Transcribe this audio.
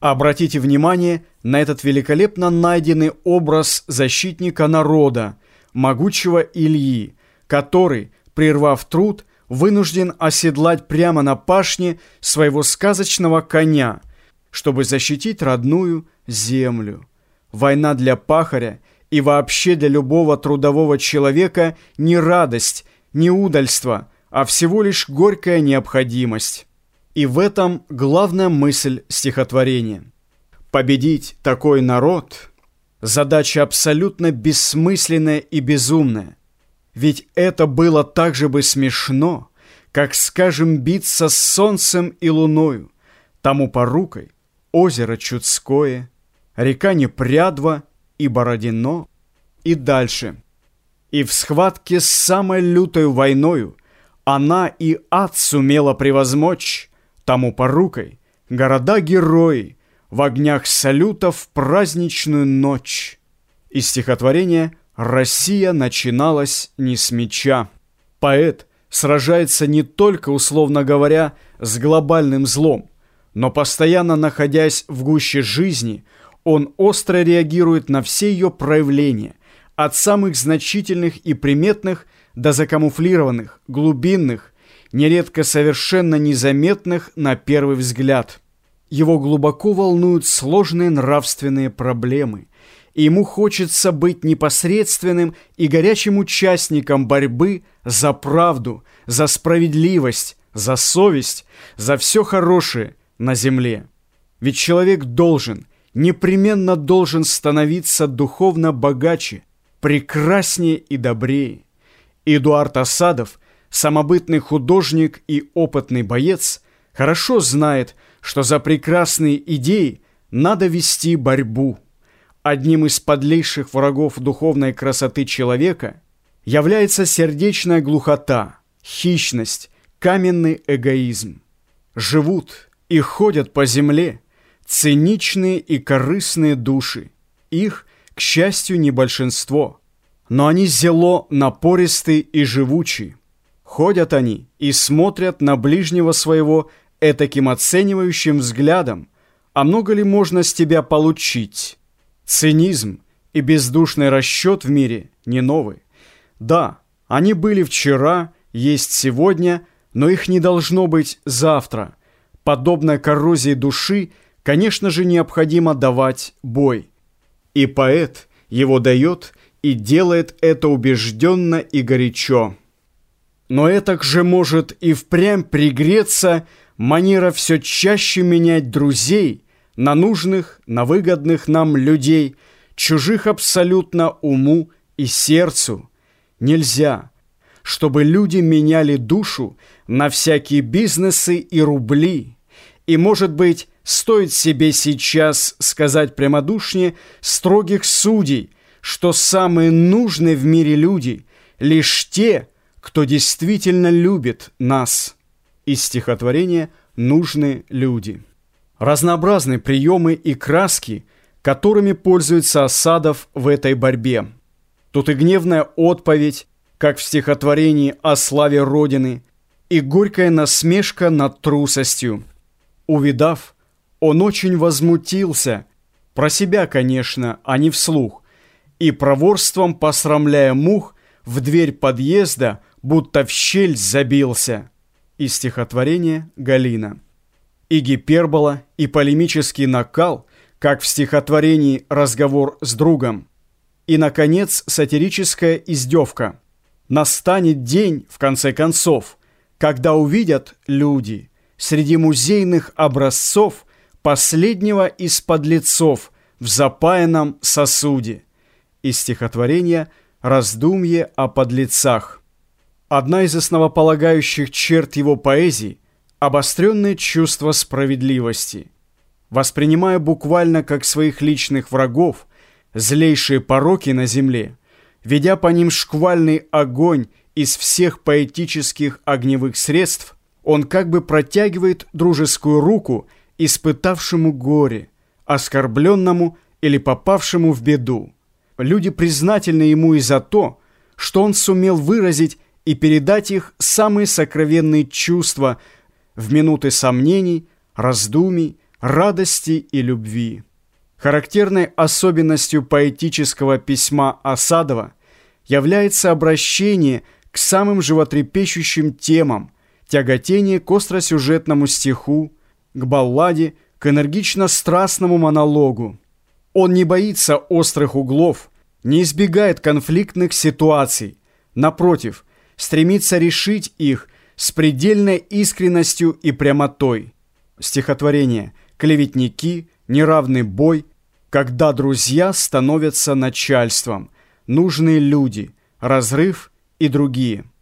Обратите внимание на этот великолепно найденный образ защитника народа, могучего Ильи, который, прервав труд, вынужден оседлать прямо на пашне своего сказочного коня, чтобы защитить родную землю. Война для пахаря и вообще для любого трудового человека не радость, не удальство, а всего лишь горькая необходимость. И в этом главная мысль стихотворения. Победить такой народ – задача абсолютно бессмысленная и безумная. Ведь это было так же бы смешно, как, скажем, биться с солнцем и луною, тому порукой озеро Чудское, река Непрядва и Бородино, и дальше. И в схватке с самой лютой войною она и ад сумела превозмочь, тому порукой города-герои в огнях салютов в праздничную ночь. Из стихотворения «Россия начиналась не с меча». Поэт сражается не только, условно говоря, с глобальным злом, но постоянно находясь в гуще жизни, он остро реагирует на все ее проявления, от самых значительных и приметных до закамуфлированных, глубинных, нередко совершенно незаметных на первый взгляд. Его глубоко волнуют сложные нравственные проблемы, и ему хочется быть непосредственным и горячим участником борьбы за правду, за справедливость, за совесть, за все хорошее на земле. Ведь человек должен, непременно должен становиться духовно богаче, прекраснее и добрее. Эдуард Осадов – самобытный художник и опытный боец хорошо знает, что за прекрасные идеи надо вести борьбу. Одним из подлейших врагов духовной красоты человека является сердечная глухота, хищность, каменный эгоизм. Живут и ходят по земле циничные и корыстные души. Их, к счастью, не большинство, но они зело напористы и живучи. Ходят они и смотрят на ближнего своего этаким оценивающим взглядом, а много ли можно с тебя получить? Цинизм и бездушный расчет в мире не новый. Да, они были вчера, есть сегодня, но их не должно быть завтра. Подобной коррозии души, конечно же, необходимо давать бой. И поэт его дает и делает это убежденно и горячо. Но это же может и впрямь пригреться манера все чаще менять друзей на нужных, на выгодных нам людей, чужих абсолютно уму и сердцу. Нельзя, чтобы люди меняли душу на всякие бизнесы и рубли. И, может быть, стоит себе сейчас сказать прямодушнее строгих судей, что самые нужные в мире люди лишь те, кто действительно любит нас. Из стихотворения «Нужны люди». Разнообразны приемы и краски, которыми пользуется Осадов в этой борьбе. Тут и гневная отповедь, как в стихотворении о славе Родины, и горькая насмешка над трусостью. Увидав, он очень возмутился, про себя, конечно, а не вслух, и проворством посрамляя мух в дверь подъезда будто в щель забился. Из стихотворения Галина. И гипербола, и полемический накал, как в стихотворении «Разговор с другом». И, наконец, сатирическая издевка. Настанет день, в конце концов, когда увидят люди среди музейных образцов последнего из подлецов в запаянном сосуде. Из стихотворения «Раздумье о подлецах». Одна из основополагающих черт его поэзии – обостренное чувство справедливости. Воспринимая буквально как своих личных врагов злейшие пороки на земле, ведя по ним шквальный огонь из всех поэтических огневых средств, он как бы протягивает дружескую руку испытавшему горе, оскорбленному или попавшему в беду. Люди признательны ему и за то, что он сумел выразить и передать их самые сокровенные чувства в минуты сомнений, раздумий, радости и любви. Характерной особенностью поэтического письма Осадова является обращение к самым животрепещущим темам, тяготение к остросюжетному стиху, к балладе, к энергично-страстному монологу. Он не боится острых углов, не избегает конфликтных ситуаций, напротив, стремится решить их с предельной искренностью и прямотой. Стихотворение «Клеветники», «Неравный бой», «Когда друзья становятся начальством», «Нужные люди», «Разрыв» и другие –